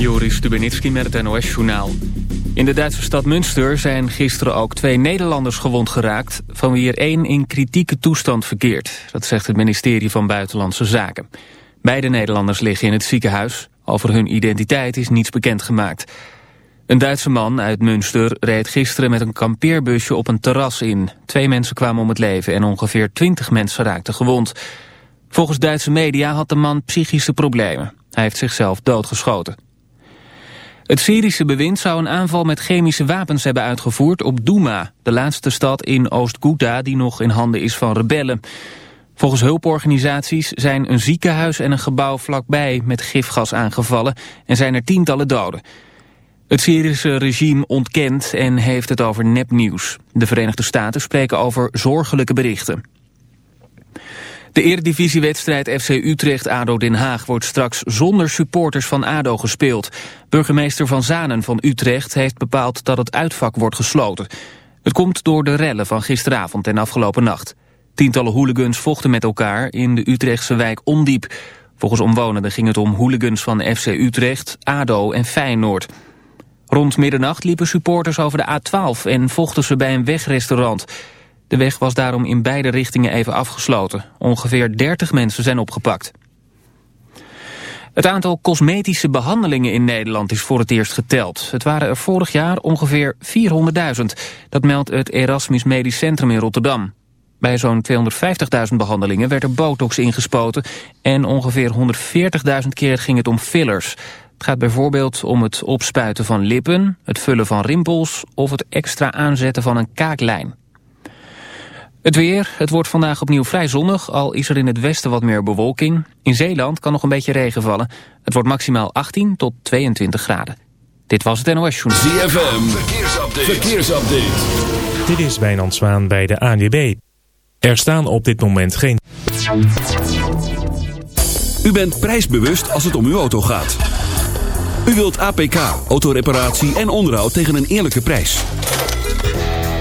Joris Stubenitski met het NOS-journaal. In de Duitse stad Münster zijn gisteren ook twee Nederlanders gewond geraakt... van wie er één in kritieke toestand verkeert. Dat zegt het ministerie van Buitenlandse Zaken. Beide Nederlanders liggen in het ziekenhuis. Over hun identiteit is niets bekendgemaakt. Een Duitse man uit Münster reed gisteren met een kampeerbusje op een terras in. Twee mensen kwamen om het leven en ongeveer twintig mensen raakten gewond. Volgens Duitse media had de man psychische problemen. Hij heeft zichzelf doodgeschoten. Het Syrische bewind zou een aanval met chemische wapens hebben uitgevoerd op Douma, de laatste stad in Oost-Ghouta die nog in handen is van rebellen. Volgens hulporganisaties zijn een ziekenhuis en een gebouw vlakbij met gifgas aangevallen en zijn er tientallen doden. Het Syrische regime ontkent en heeft het over nepnieuws. De Verenigde Staten spreken over zorgelijke berichten. De eredivisiewedstrijd FC Utrecht-ADO Den Haag wordt straks zonder supporters van ADO gespeeld. Burgemeester Van Zanen van Utrecht heeft bepaald dat het uitvak wordt gesloten. Het komt door de rellen van gisteravond en afgelopen nacht. Tientallen hooligans vochten met elkaar in de Utrechtse wijk Ondiep. Volgens omwonenden ging het om hooligans van FC Utrecht, ADO en Feyenoord. Rond middernacht liepen supporters over de A12 en vochten ze bij een wegrestaurant. De weg was daarom in beide richtingen even afgesloten. Ongeveer 30 mensen zijn opgepakt. Het aantal cosmetische behandelingen in Nederland is voor het eerst geteld. Het waren er vorig jaar ongeveer 400.000. Dat meldt het Erasmus Medisch Centrum in Rotterdam. Bij zo'n 250.000 behandelingen werd er botox ingespoten... en ongeveer 140.000 keer ging het om fillers. Het gaat bijvoorbeeld om het opspuiten van lippen, het vullen van rimpels... of het extra aanzetten van een kaaklijn. Het weer, het wordt vandaag opnieuw vrij zonnig, al is er in het westen wat meer bewolking. In Zeeland kan nog een beetje regen vallen. Het wordt maximaal 18 tot 22 graden. Dit was het NOS Journal. ZFM, verkeersupdate. verkeersupdate. Dit is Wijnand Zwaan bij de ANWB. Er staan op dit moment geen... U bent prijsbewust als het om uw auto gaat. U wilt APK, autoreparatie en onderhoud tegen een eerlijke prijs.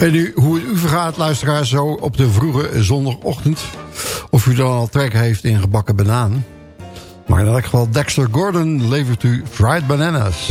Weet u hoe het u vergaat, luisteraar, zo op de vroege zondagochtend? Of u dan al trek heeft in gebakken banaan? Maar in elk geval Dexter Gordon levert u fried bananas.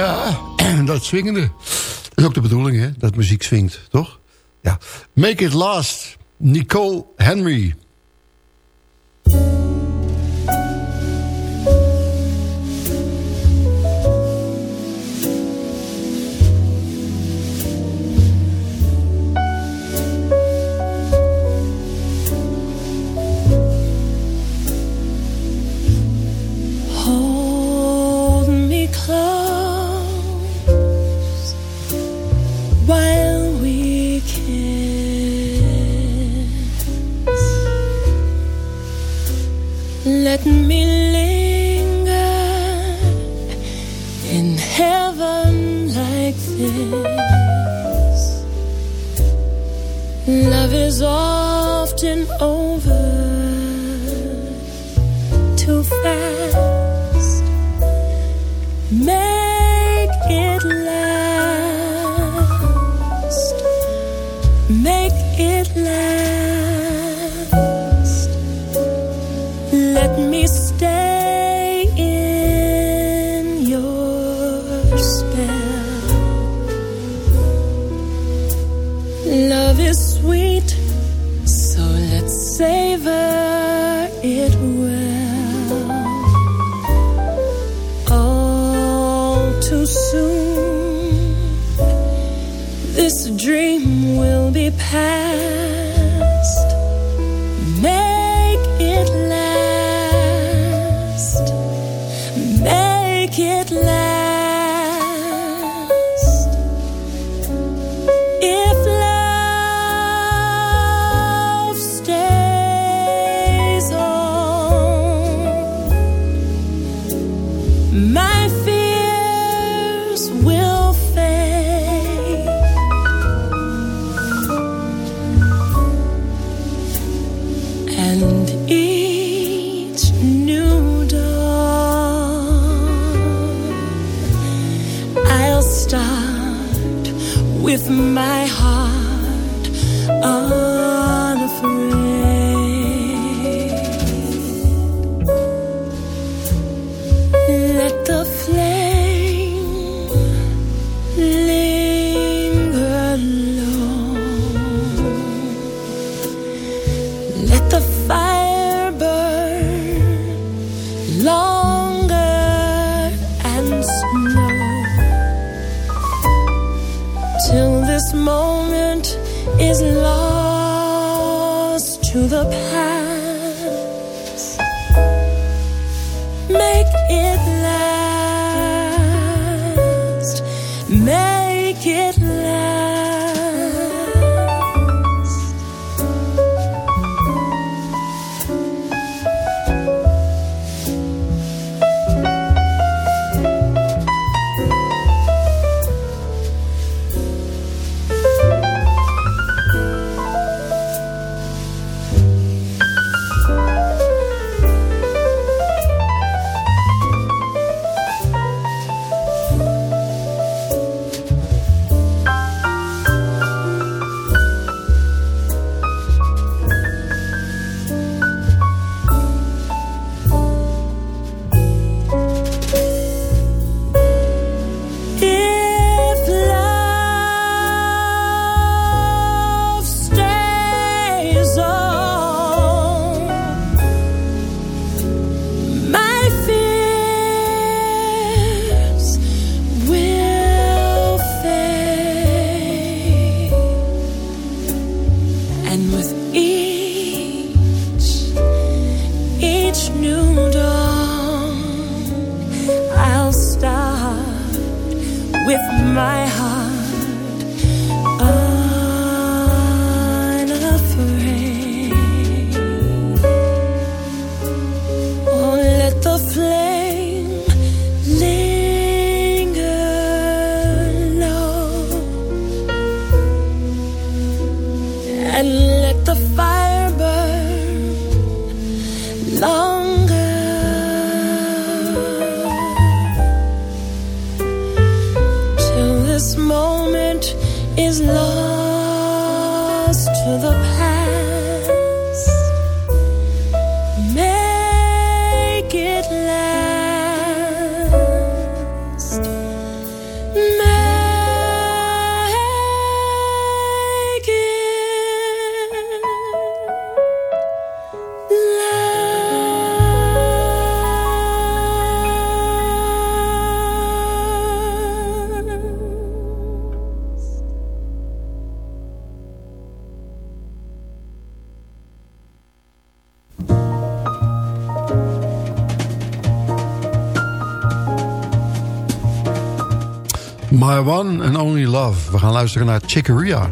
Ja, dat zwingende Dat is ook de bedoeling, hè? Dat muziek zwingt toch? Ja. Make it last. Nicole Henry. One and Only Love. We gaan luisteren naar Chicoria.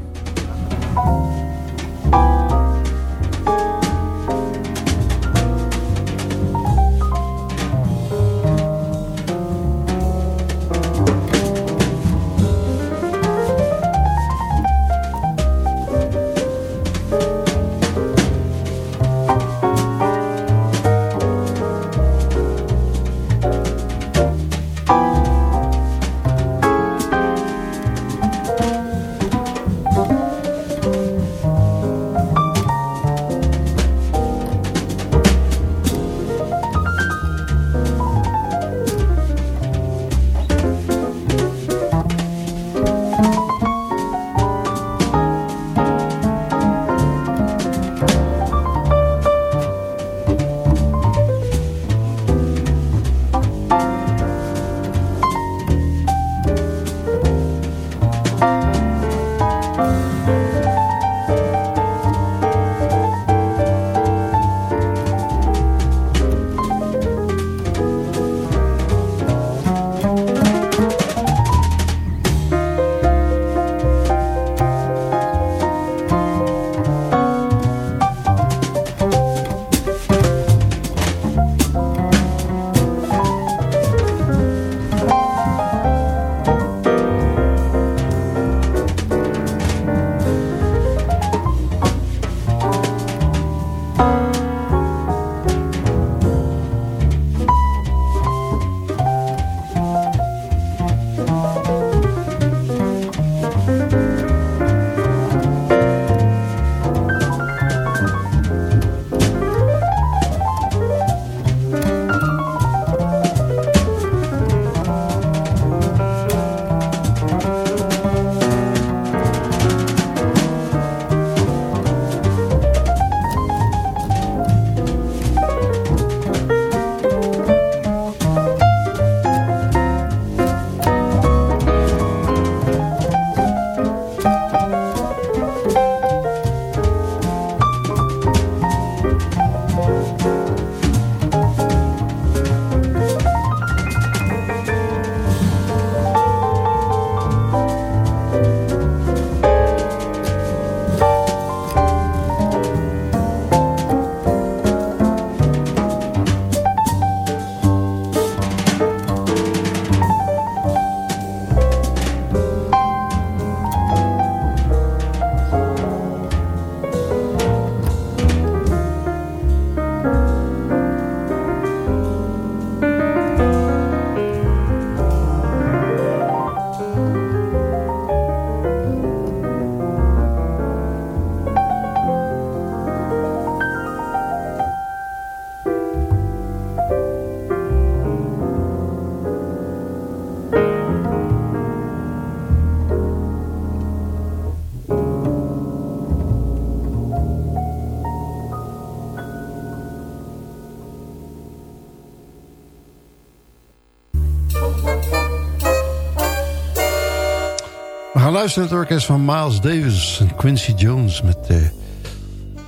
Het orkest van Miles Davis en Quincy Jones... met de,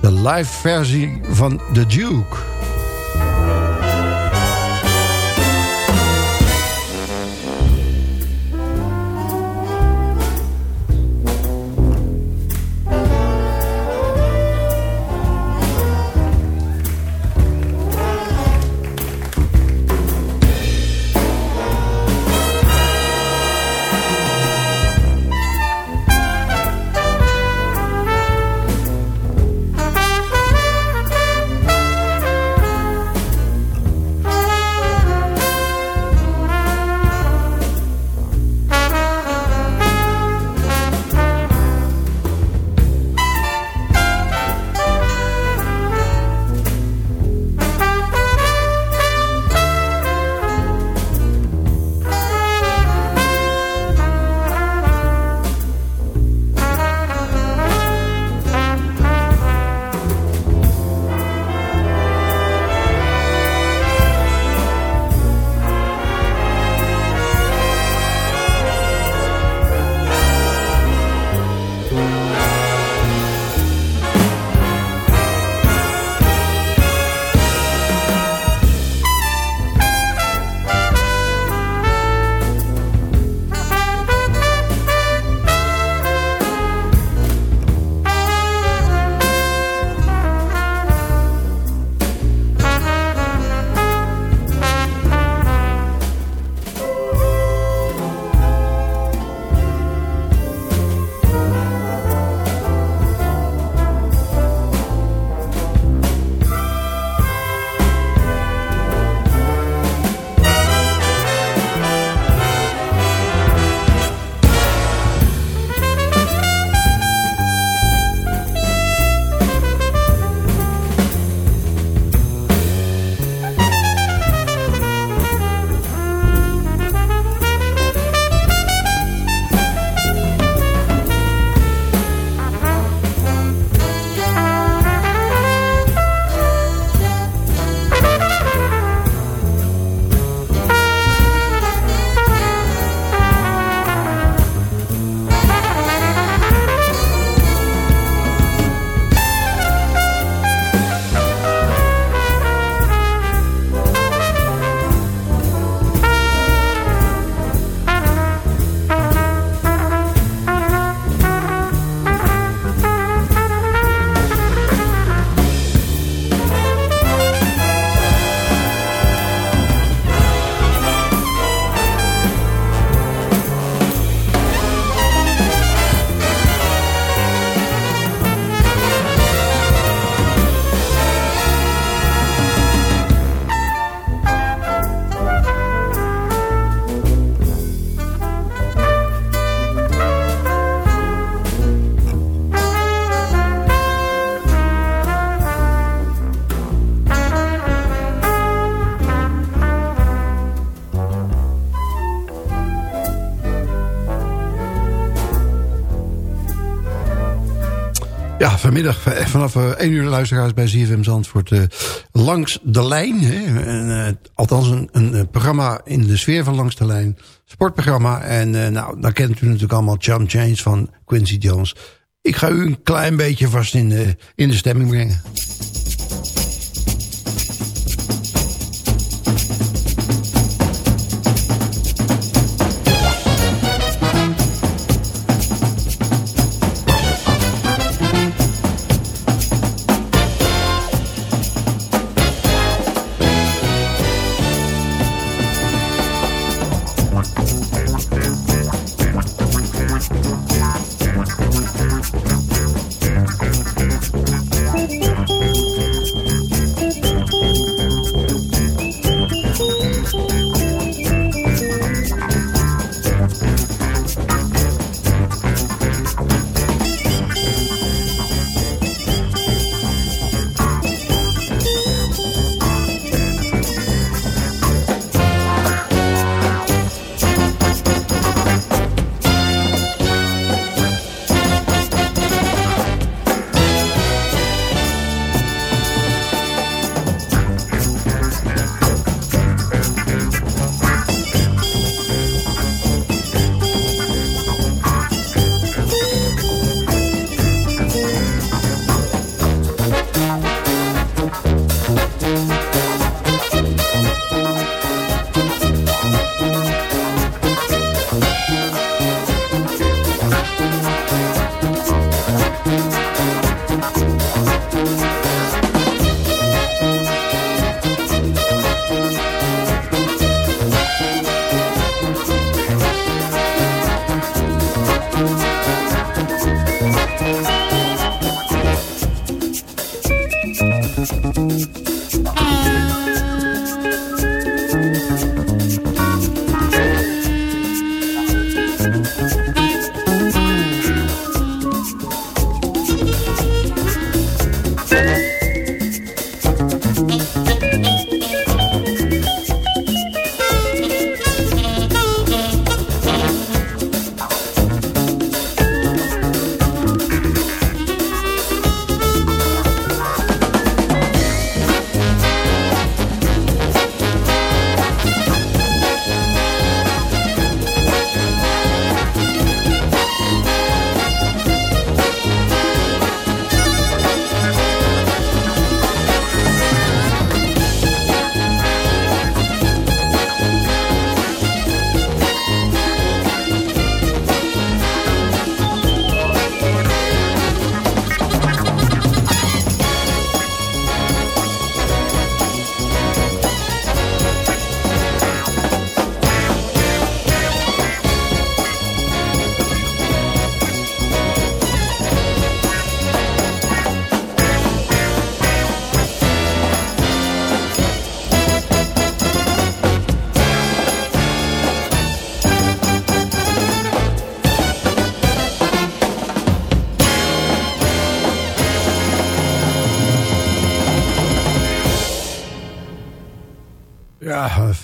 de live versie van The Duke. Eh, vanaf eh, 1 uur luisteraars bij ZFM Zandvoort uh, Langs de Lijn. Hè? En, althans een, een, programma in de sfeer van Langs de Lijn. Sportprogramma. En nou, dan kent u natuurlijk allemaal Jump Change van Quincy Jones. Ik ga u een klein beetje vast in de, in de stemming brengen.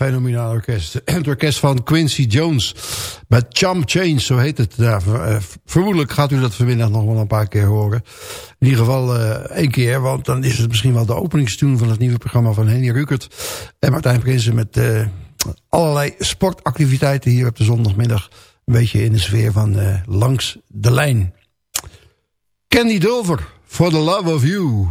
Fenomenaal orkest. Het orkest van Quincy Jones. Met Chump Change, zo heet het. Ja, vermoedelijk gaat u dat vanmiddag nog wel een paar keer horen. In ieder geval uh, één keer, want dan is het misschien wel de openingstune... van het nieuwe programma van Henny Rukert en Martijn Prinsen... met uh, allerlei sportactiviteiten hier op de zondagmiddag. Een beetje in de sfeer van Langs de Lijn. Candy Dover, For the Love of You...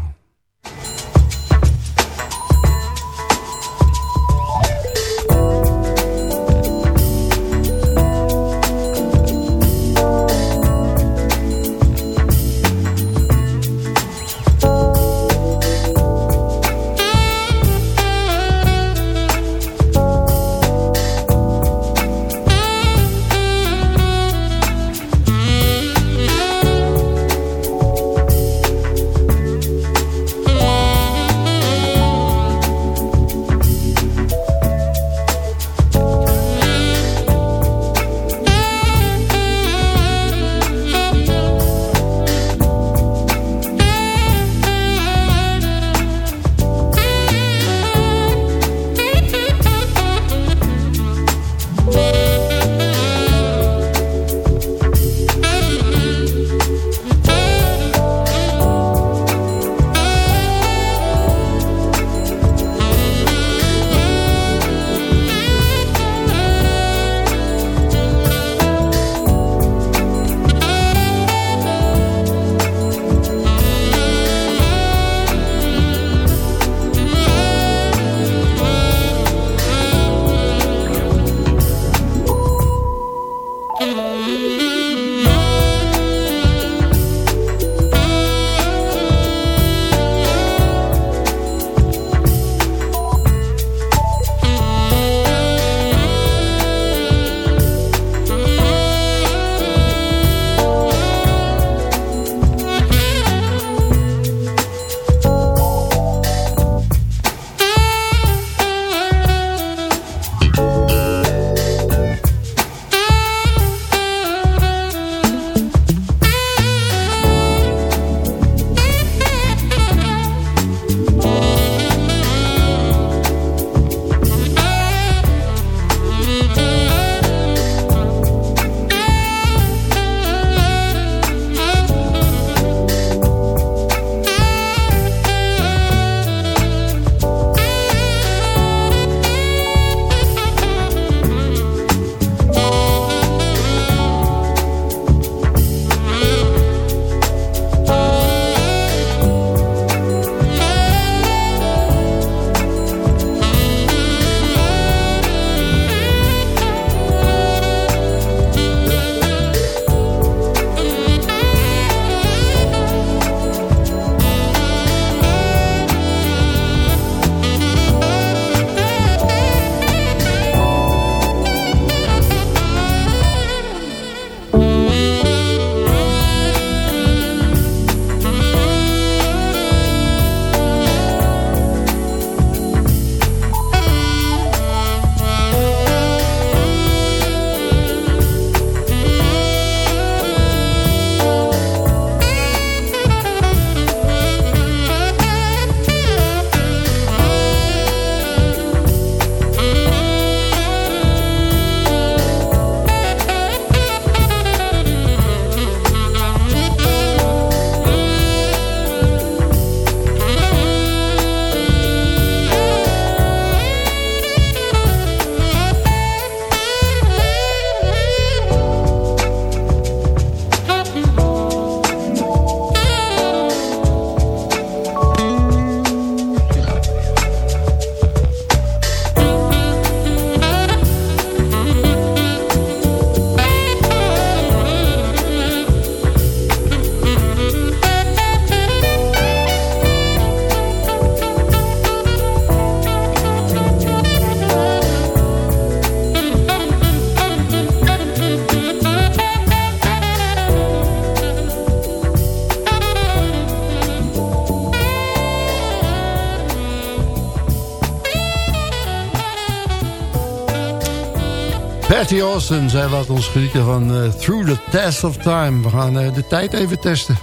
Patty Austin, zij laat ons genieten van eh, Through the Test of Time. We gaan eh, de tijd even testen.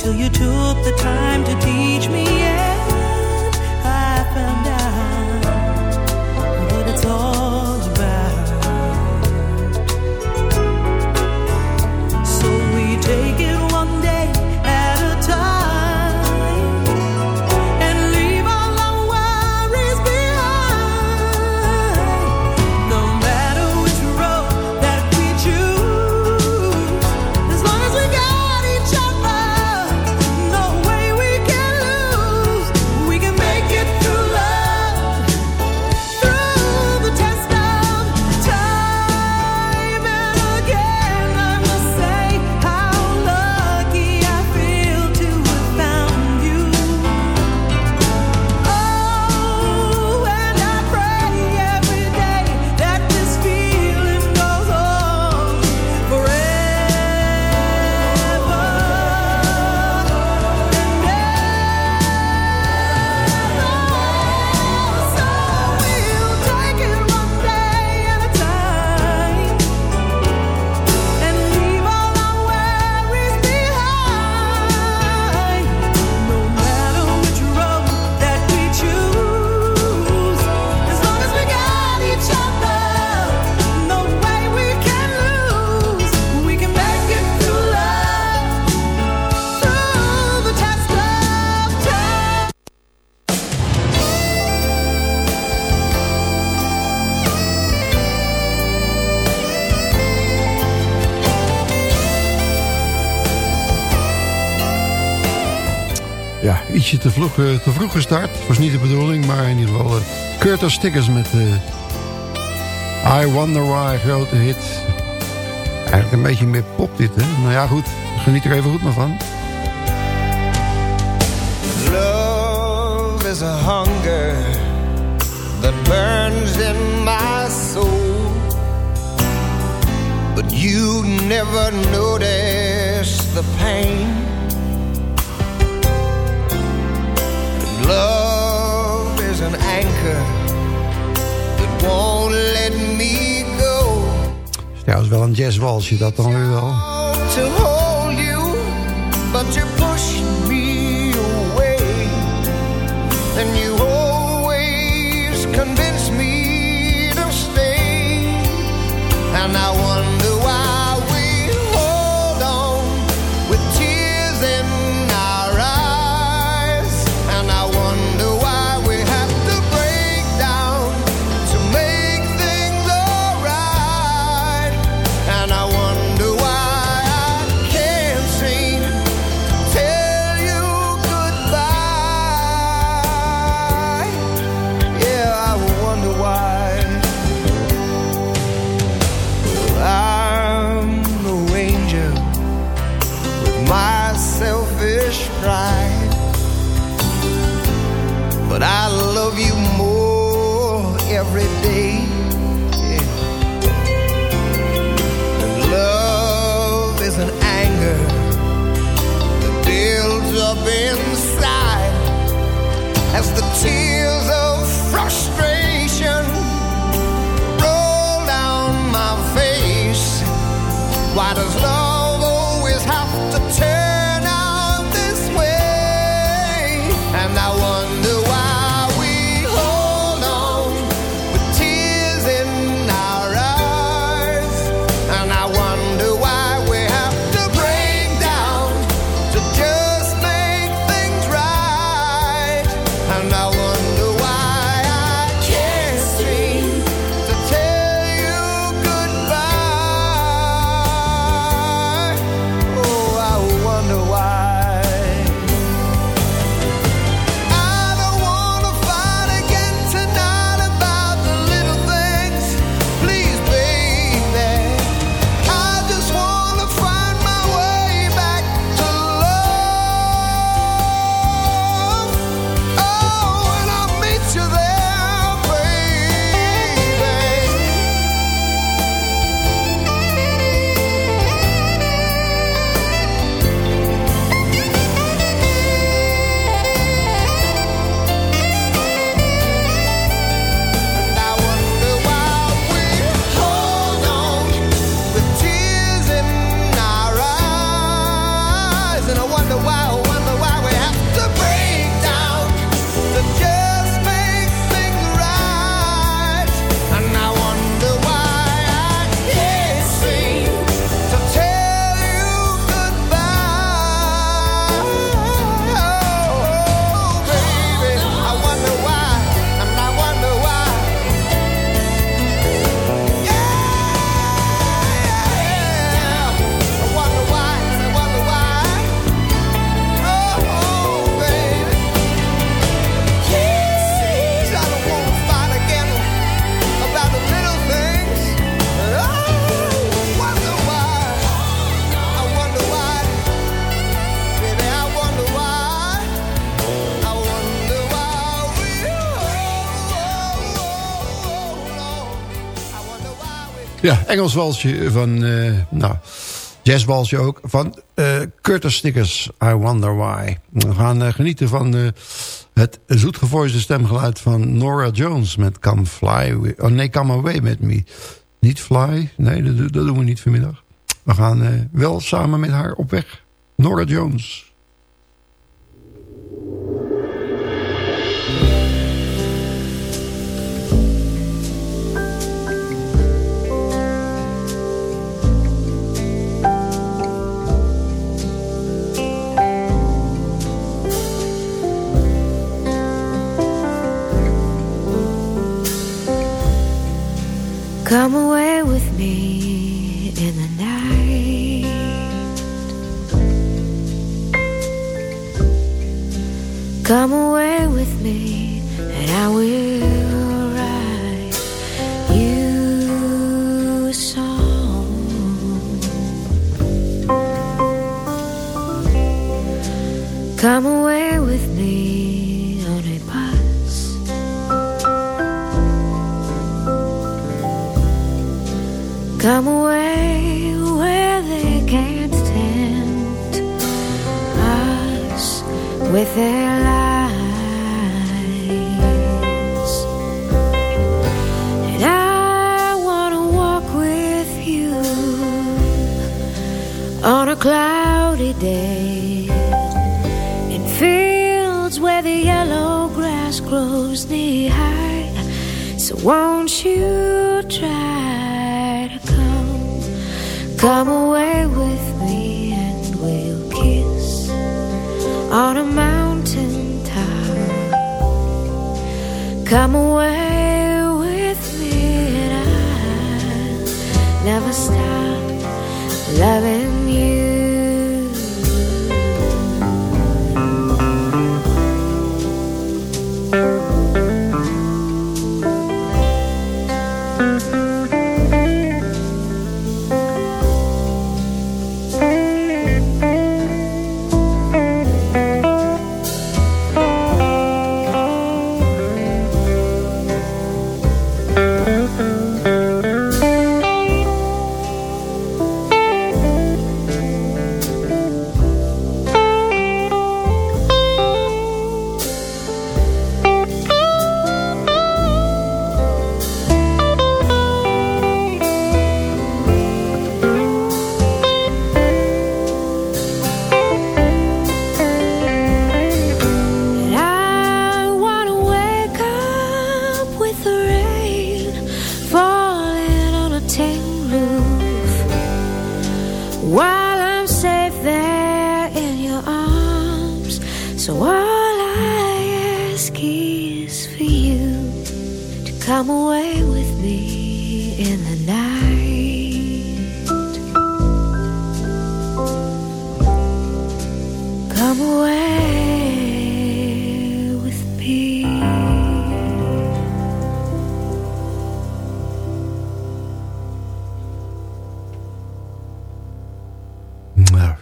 till you took the time to teach me, and I found ietsje te vroeg, eh, te vroeg gestart. Was niet de bedoeling, maar in ieder geval eh, Curtis Stickers met eh, I Wonder Why, grote hit. Eigenlijk een beetje meer pop dit, hè? Nou ja, goed. Geniet er even goed nog van. Love is a hunger that burns in my soul. But you never notice the pain. Love is an anchor that won't let me go. Het is wel een jazzwalsje, dat dan weer wel. To hold you, but you push me away. And you always convince me to stay. And now. Ja, Engels walsje van, eh nou, jazzwalsje ook, van eh, Curtis Snickers, I Wonder Why. We gaan eh, genieten van eh, het zoetgevoiste stemgeluid van Nora Jones met Come Fly, oh nee, Come Away With Me. Niet Fly, nee, dat, dat doen we niet vanmiddag. We gaan wel samen met haar op weg. Nora Jones. Come away with me in the night. Come away with me, and I will write you a song. Come away with Come away where they can't tempt us with their lies. And I wanna walk with you on a cloudy day in fields where the yellow grass grows knee high. So won't you try to come away with me and we'll kiss on a mountain top. Come away with me and I'll never stop loving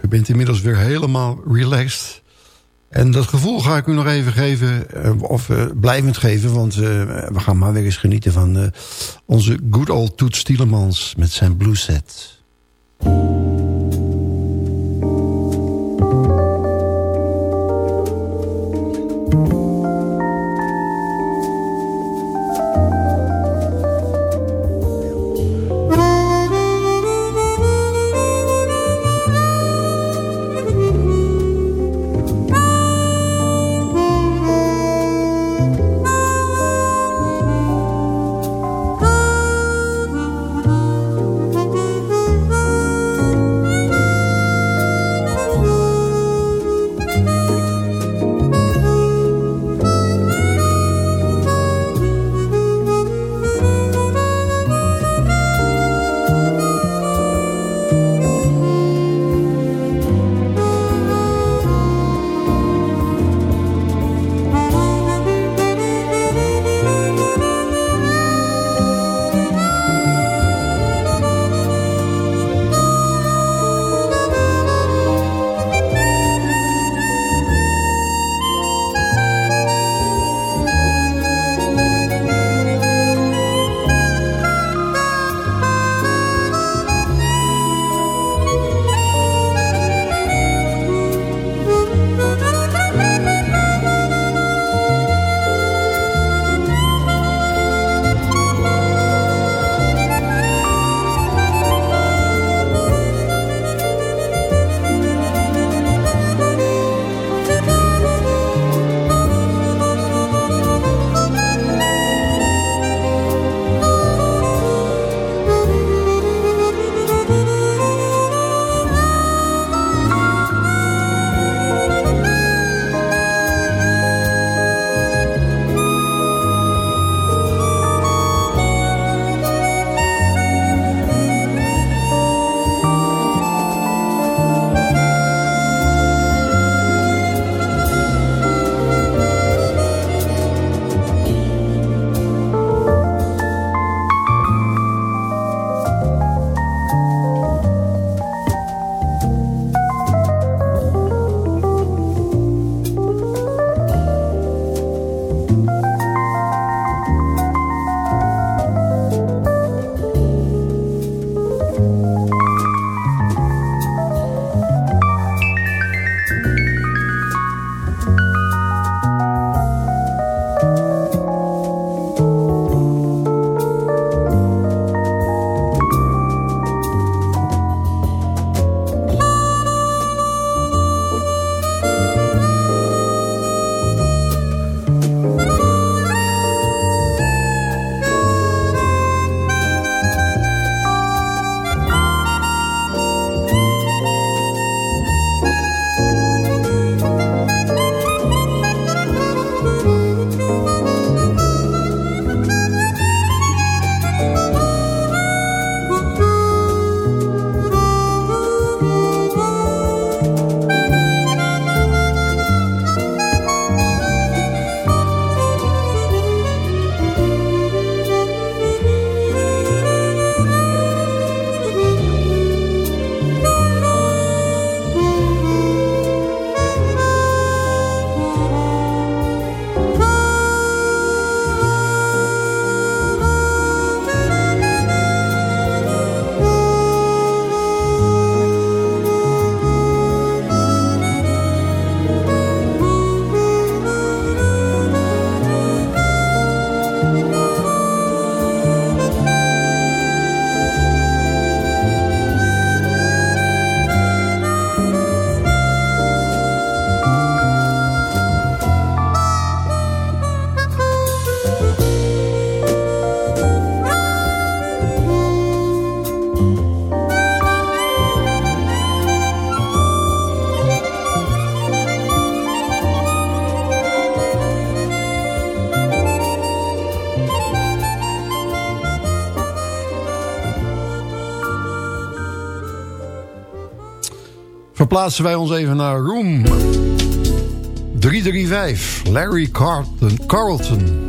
bent inmiddels weer helemaal relaxed. En dat gevoel ga ik u nog even geven, eh, of eh, blijvend geven... want eh, we gaan maar weer eens genieten van onze good old Toet Stielemans... met zijn blue set. Verplaatsen wij ons even naar Room 335. Larry Carlton. Carlton.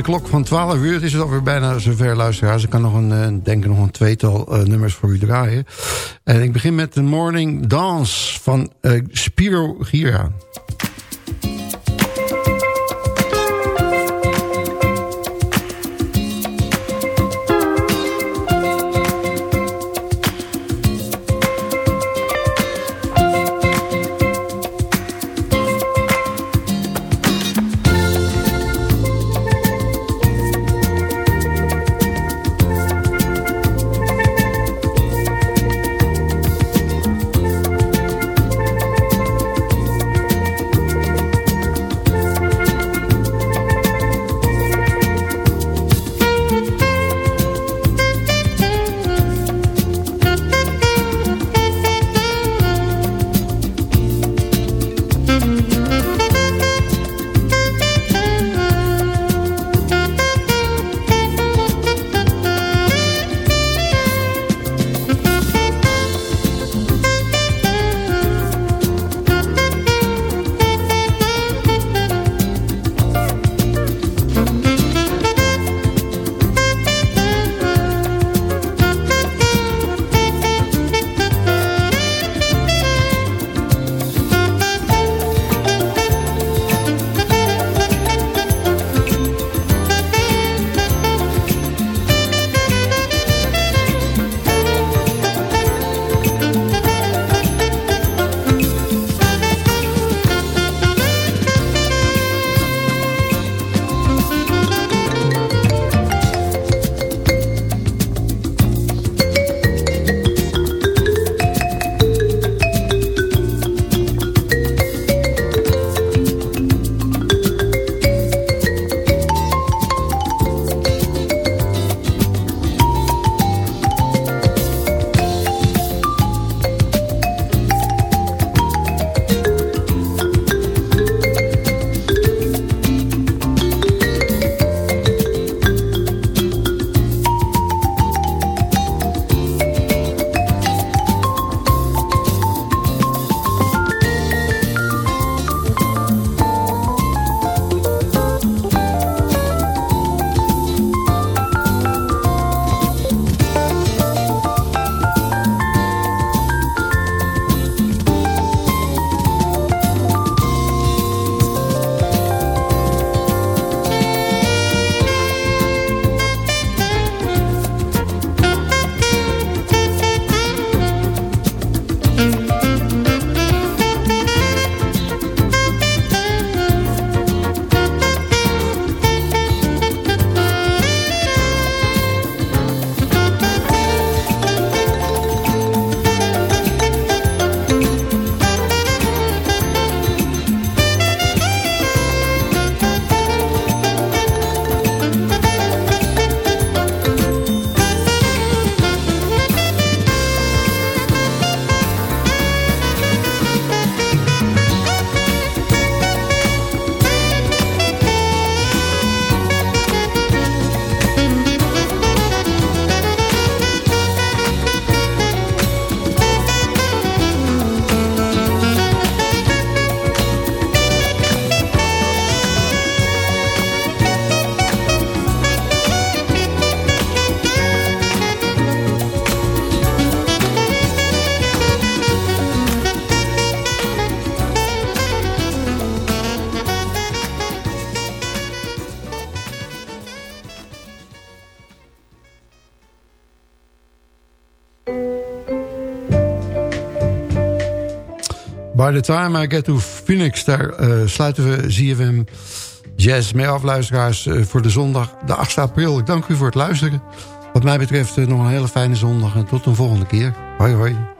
De klok van 12 uur. Is het alweer bijna zover, luisteraars. Ik kan nog een, uh, denk nog een tweetal uh, nummers voor u draaien. En ik begin met de Morning Dance van Spiro Gira. By the time I get to Phoenix, daar uh, sluiten we ZFM Jazz mee af, luisteraars, uh, voor de zondag, de 8 april. Ik dank u voor het luisteren. Wat mij betreft uh, nog een hele fijne zondag en tot een volgende keer. Hoi hoi.